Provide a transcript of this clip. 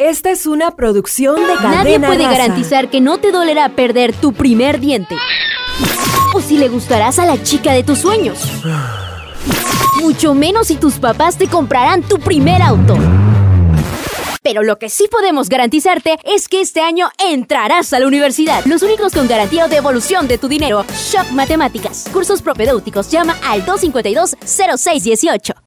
Esta es una producción de Cadena Nadie puede Raza. garantizar que no te dolerá perder tu primer diente. O si le gustarás a la chica de tus sueños. Mucho menos si tus papás te comprarán tu primer auto. Pero lo que sí podemos garantizarte es que este año entrarás a la universidad. Los únicos con garantía de devolución de tu dinero. Shop Matemáticas. Cursos propedéuticos. Llama al 252-0618.